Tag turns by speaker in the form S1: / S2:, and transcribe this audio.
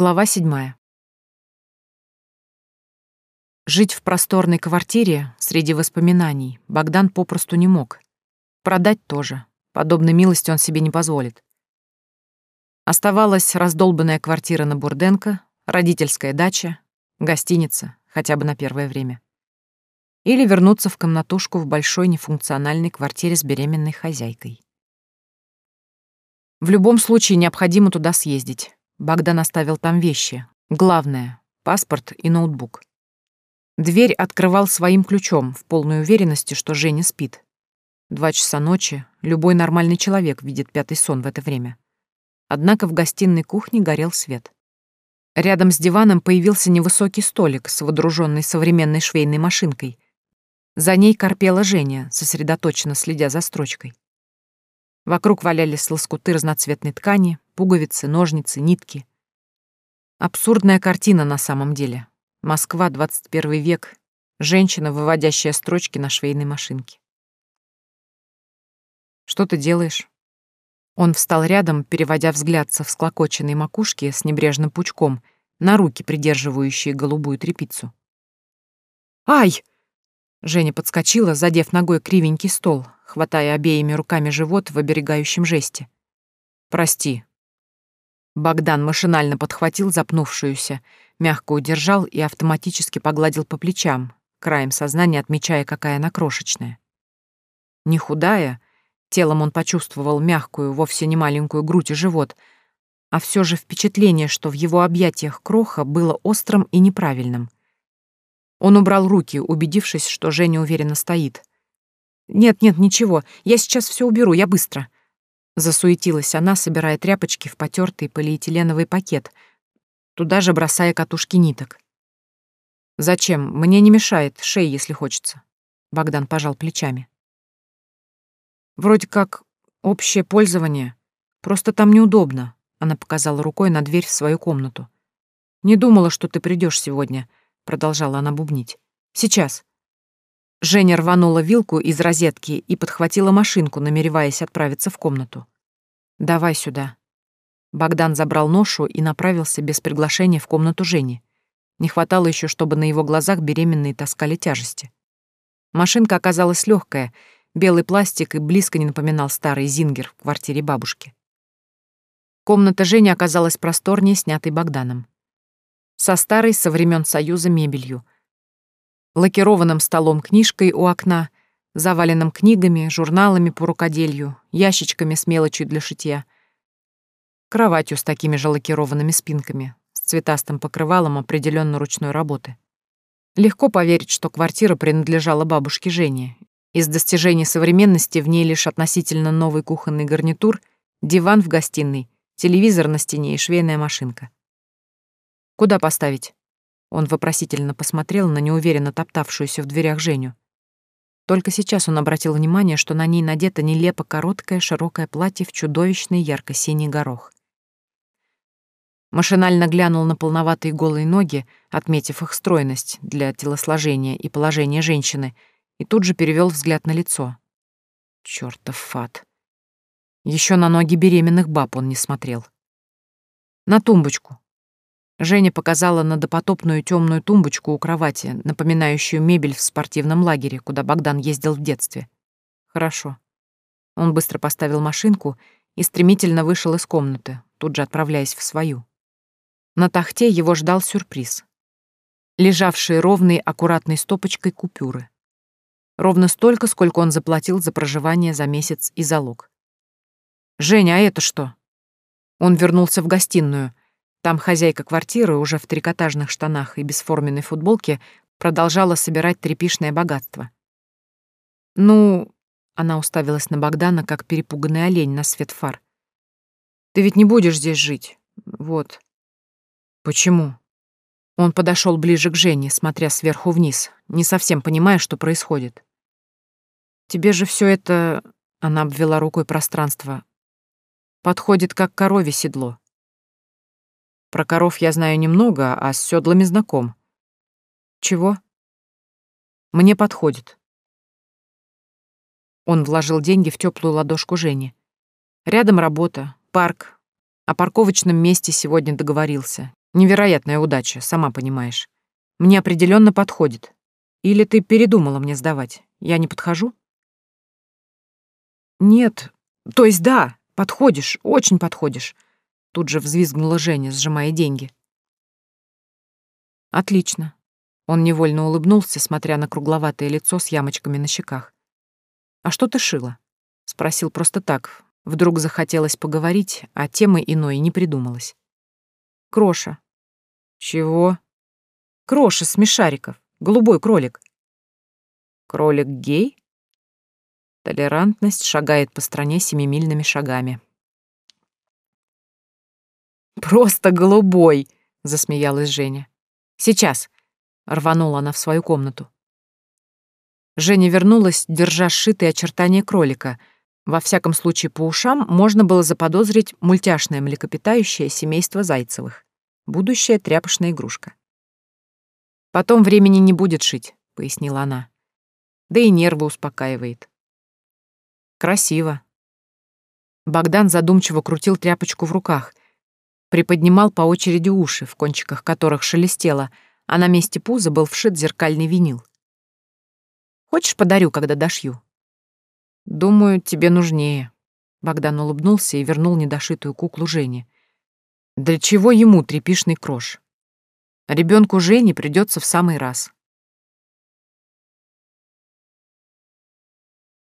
S1: Глава седьмая. Жить в просторной квартире среди воспоминаний Богдан попросту не мог. Продать тоже. Подобной милости он себе не позволит. Оставалась раздолбанная квартира на Бурденко, родительская дача, гостиница, хотя бы на первое время. Или вернуться в комнатушку в большой нефункциональной квартире с беременной хозяйкой. В любом случае необходимо туда съездить. Богдан оставил там вещи. Главное — паспорт и ноутбук. Дверь открывал своим ключом, в полной уверенности, что Женя спит. Два часа ночи, любой нормальный человек видит пятый сон в это время. Однако в гостиной кухне горел свет. Рядом с диваном появился невысокий столик с водруженной современной швейной машинкой. За ней корпела Женя, сосредоточенно следя за строчкой. Вокруг валялись лоскуты разноцветной ткани, пуговицы, ножницы, нитки. Абсурдная картина на самом деле. Москва, 21 век. Женщина, выводящая строчки на швейной машинке. «Что ты делаешь?» Он встал рядом, переводя взгляд со всклокоченной макушки с небрежным пучком на руки, придерживающие голубую тряпицу. «Ай!» Женя подскочила, задев ногой кривенький стол, хватая обеими руками живот в оберегающем жесте. «Прости». Богдан машинально подхватил запнувшуюся, мягко удержал и автоматически погладил по плечам, краем сознания отмечая, какая она крошечная. Не худая, телом он почувствовал мягкую, вовсе не маленькую грудь и живот, а все же впечатление, что в его объятиях кроха было острым и неправильным — он убрал руки, убедившись, что Женя уверенно стоит. «Нет, нет, ничего, я сейчас все уберу, я быстро». Засуетилась она, собирая тряпочки в потертый полиэтиленовый пакет, туда же бросая катушки ниток. «Зачем? Мне не мешает, шей, если хочется». Богдан пожал плечами. «Вроде как общее пользование. Просто там неудобно», — она показала рукой на дверь в свою комнату. «Не думала, что ты придешь сегодня продолжала она бубнить. Сейчас. Женя рванула вилку из розетки и подхватила машинку, намереваясь отправиться в комнату. «Давай сюда». Богдан забрал ношу и направился без приглашения в комнату Жени. Не хватало еще, чтобы на его глазах беременные таскали тяжести. Машинка оказалась легкая, белый пластик и близко не напоминал старый зингер в квартире бабушки. Комната Жени оказалась просторнее, снятой Богданом со старой со времен Союза мебелью, лакированным столом-книжкой у окна, заваленным книгами, журналами по рукоделью, ящичками с мелочью для шитья, кроватью с такими же лакированными спинками, с цветастым покрывалом определенно ручной работы. Легко поверить, что квартира принадлежала бабушке Жене. Из достижений современности в ней лишь относительно новый кухонный гарнитур, диван в гостиной, телевизор на стене и швейная машинка. Куда поставить?» Он вопросительно посмотрел на неуверенно топтавшуюся в дверях Женю. Только сейчас он обратил внимание, что на ней надето нелепо короткое широкое платье в чудовищный ярко-синий горох. Машинально глянул на полноватые голые ноги, отметив их стройность для телосложения и положения женщины, и тут же перевел взгляд на лицо. Чёртов фат. Еще на ноги беременных баб он не смотрел. «На тумбочку», Женя показала на допотопную темную тумбочку у кровати, напоминающую мебель в спортивном лагере, куда Богдан ездил в детстве. Хорошо. Он быстро поставил машинку и стремительно вышел из комнаты, тут же отправляясь в свою. На тахте его ждал сюрприз. Лежавшие ровной, аккуратной стопочкой купюры. Ровно столько, сколько он заплатил за проживание за месяц и залог. «Женя, а это что?» Он вернулся в гостиную, там хозяйка квартиры, уже в трикотажных штанах и бесформенной футболке, продолжала собирать трепишное богатство. «Ну...» — она уставилась на Богдана, как перепуганный олень на свет фар. «Ты ведь не будешь здесь жить. Вот». «Почему?» Он подошел ближе к Жене, смотря сверху вниз, не совсем понимая, что происходит. «Тебе же все это...» — она обвела рукой пространство. «Подходит, как корове седло. Про коров я знаю немного, а с седлами знаком. Чего? Мне подходит. Он вложил деньги в теплую ладошку Жени. Рядом работа, парк. О парковочном месте сегодня договорился. Невероятная удача, сама понимаешь. Мне определенно подходит. Или ты передумала мне сдавать? Я не подхожу? Нет, то есть да, подходишь, очень подходишь. Тут же взвизгнула Женя, сжимая деньги. Отлично. Он невольно улыбнулся, смотря на кругловатое лицо с ямочками на щеках. «А что ты шила?» — спросил просто так. Вдруг захотелось поговорить, а темы иной не придумалось. «Кроша». «Чего?» «Кроша, смешариков. Голубой кролик». «Кролик гей?» Толерантность шагает по стране семимильными шагами. «Просто голубой!» — засмеялась Женя. «Сейчас!» Рванула она в свою комнату. Женя вернулась, держа сшитые очертания кролика. Во всяком случае, по ушам можно было заподозрить мультяшное млекопитающее семейство Зайцевых. Будущая тряпочная игрушка. «Потом времени не будет шить», — пояснила она. «Да и нервы успокаивает». «Красиво». Богдан задумчиво крутил тряпочку в руках, приподнимал по очереди уши, в кончиках которых шелестело — а на месте пуза был вшит зеркальный винил. «Хочешь, подарю, когда дошью?» «Думаю, тебе нужнее». Богдан улыбнулся и вернул недошитую куклу Жене. «Для чего ему трепишный крош? Ребенку Жене придется в самый раз».